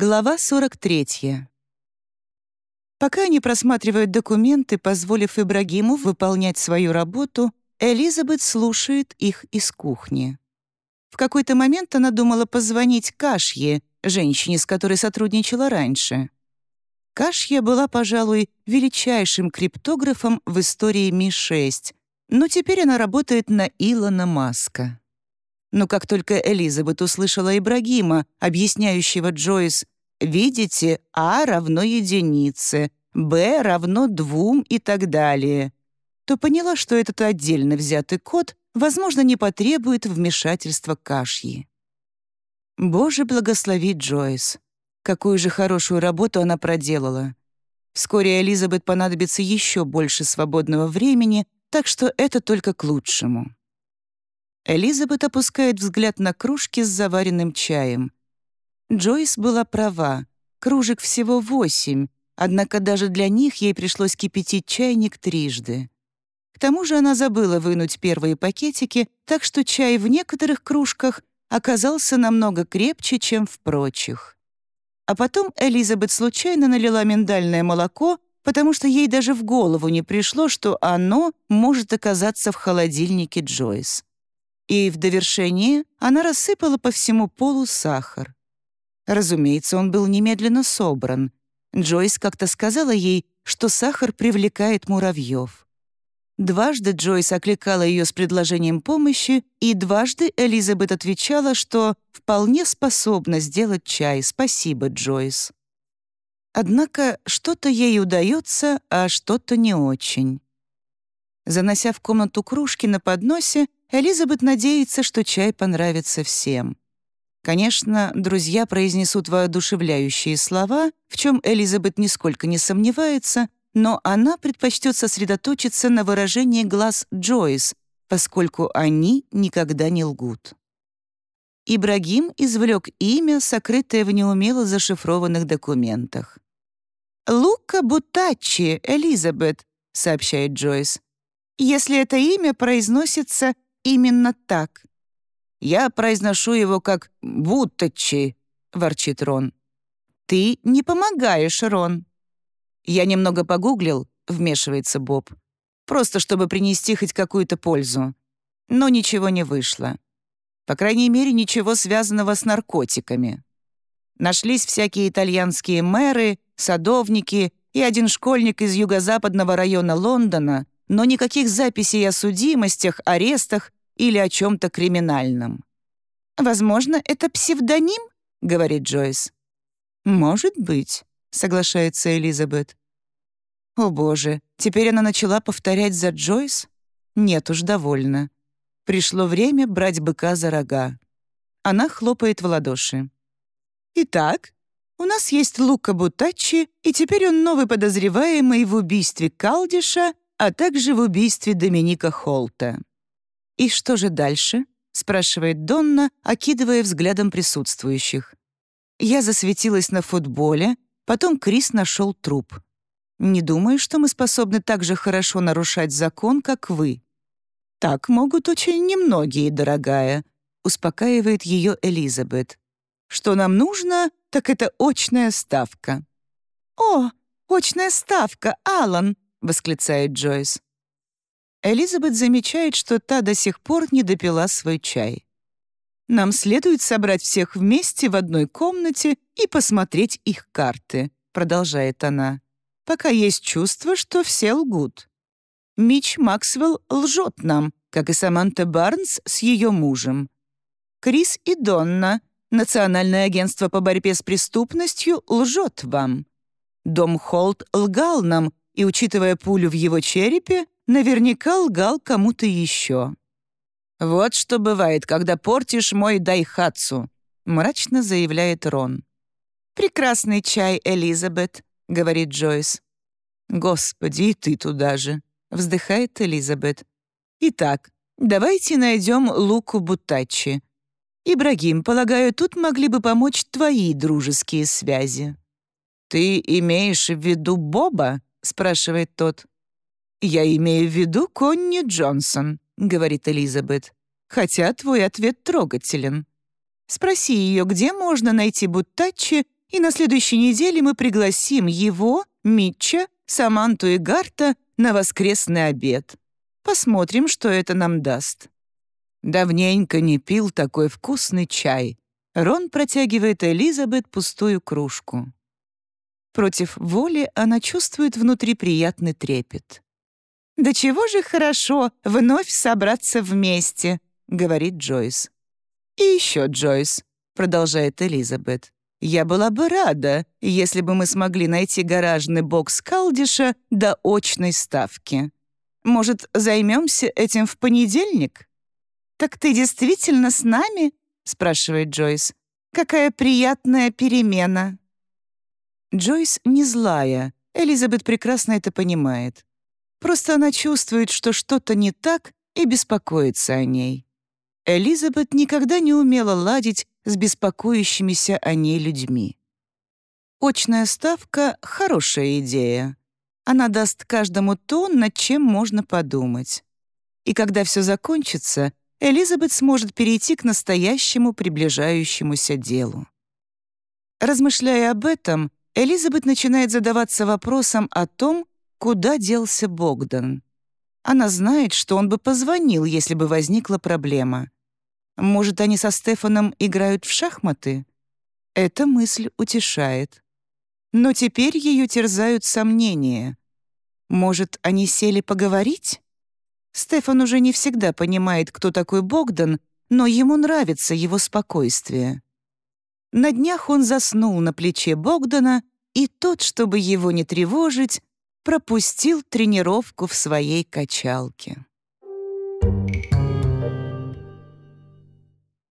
Глава 43. Пока они просматривают документы, позволив Ибрагиму выполнять свою работу, Элизабет слушает их из кухни. В какой-то момент она думала позвонить Кашье, женщине, с которой сотрудничала раньше. Кашья была, пожалуй, величайшим криптографом в истории Ми-6, но теперь она работает на Илона Маска. Но как только Элизабет услышала Ибрагима, объясняющего Джойс «Видите, А равно единице, Б равно двум и так далее», то поняла, что этот отдельно взятый код, возможно, не потребует вмешательства Кашьи. Боже, благослови Джойс. Какую же хорошую работу она проделала. Вскоре Элизабет понадобится еще больше свободного времени, так что это только к лучшему. Элизабет опускает взгляд на кружки с заваренным чаем. Джойс была права. Кружек всего восемь, однако даже для них ей пришлось кипятить чайник трижды. К тому же она забыла вынуть первые пакетики, так что чай в некоторых кружках оказался намного крепче, чем в прочих. А потом Элизабет случайно налила миндальное молоко, потому что ей даже в голову не пришло, что оно может оказаться в холодильнике Джойс. И в довершение она рассыпала по всему полу сахар. Разумеется, он был немедленно собран. Джойс как-то сказала ей, что сахар привлекает муравьев. Дважды Джойс окликала ее с предложением помощи, и дважды Элизабет отвечала, что вполне способна сделать чай. Спасибо, Джойс. Однако что-то ей удается, а что-то не очень. Занося в комнату кружки на подносе, Элизабет надеется, что чай понравится всем. Конечно, друзья произнесут воодушевляющие слова, в чем Элизабет нисколько не сомневается, но она предпочтет сосредоточиться на выражении глаз Джойс, поскольку они никогда не лгут. Ибрагим извлек имя, сокрытое в неумело зашифрованных документах. «Лука Бутаччи, Элизабет», — сообщает Джойс. «Если это имя произносится именно так». «Я произношу его как Бутаччи», — ворчит Рон. «Ты не помогаешь, Рон». «Я немного погуглил», — вмешивается Боб. «Просто чтобы принести хоть какую-то пользу. Но ничего не вышло. По крайней мере, ничего связанного с наркотиками. Нашлись всякие итальянские мэры, садовники и один школьник из юго-западного района Лондона, но никаких записей о судимостях, арестах или о чем-то криминальном. «Возможно, это псевдоним?» — говорит Джойс. «Может быть», — соглашается Элизабет. «О боже, теперь она начала повторять за Джойс? Нет уж, довольно. Пришло время брать быка за рога. Она хлопает в ладоши. «Итак, у нас есть Лука Бутаччи, и теперь он новый подозреваемый в убийстве Калдиша, а также в убийстве Доминика Холта». «И что же дальше?» — спрашивает Донна, окидывая взглядом присутствующих. Я засветилась на футболе, потом Крис нашел труп. Не думаю, что мы способны так же хорошо нарушать закон, как вы. «Так могут очень немногие, дорогая», — успокаивает ее Элизабет. «Что нам нужно, так это очная ставка». «О, очная ставка, Алан!» — восклицает Джойс. Элизабет замечает, что та до сих пор не допила свой чай. «Нам следует собрать всех вместе в одной комнате и посмотреть их карты», — продолжает она, «пока есть чувство, что все лгут. Мич Максвелл лжет нам, как и Саманта Барнс с ее мужем. Крис и Донна, Национальное агентство по борьбе с преступностью, лжет вам. Дом Холт лгал нам, и, учитывая пулю в его черепе, наверняка лгал кому-то еще. «Вот что бывает, когда портишь мой дайхатсу», — мрачно заявляет Рон. «Прекрасный чай, Элизабет», — говорит Джойс. «Господи, и ты туда же», — вздыхает Элизабет. «Итак, давайте найдем Луку Бутаччи. Ибрагим, полагаю, тут могли бы помочь твои дружеские связи». «Ты имеешь в виду Боба?» — спрашивает тот. «Я имею в виду Конни Джонсон», — говорит Элизабет. «Хотя твой ответ трогателен. Спроси ее, где можно найти Бутаччи, и на следующей неделе мы пригласим его, Митча, Саманту и Гарта на воскресный обед. Посмотрим, что это нам даст». Давненько не пил такой вкусный чай. Рон протягивает Элизабет пустую кружку. Против воли она чувствует внутри приятный трепет. «Да чего же хорошо вновь собраться вместе», — говорит Джойс. «И еще, Джойс», — продолжает Элизабет, «я была бы рада, если бы мы смогли найти гаражный бокс Калдиша до очной ставки. Может, займемся этим в понедельник?» «Так ты действительно с нами?» — спрашивает Джойс. «Какая приятная перемена!» Джойс не злая, Элизабет прекрасно это понимает. Просто она чувствует, что что-то не так и беспокоится о ней. Элизабет никогда не умела ладить с беспокоящимися о ней людьми. Очная ставка — хорошая идея. Она даст каждому то, над чем можно подумать. И когда все закончится, Элизабет сможет перейти к настоящему приближающемуся делу. Размышляя об этом, Элизабет начинает задаваться вопросом о том, куда делся Богдан. Она знает, что он бы позвонил, если бы возникла проблема. Может, они со Стефаном играют в шахматы? Эта мысль утешает. Но теперь ее терзают сомнения. Может, они сели поговорить? Стефан уже не всегда понимает, кто такой Богдан, но ему нравится его спокойствие. На днях он заснул на плече Богдана, и тот, чтобы его не тревожить, пропустил тренировку в своей качалке. Thank you.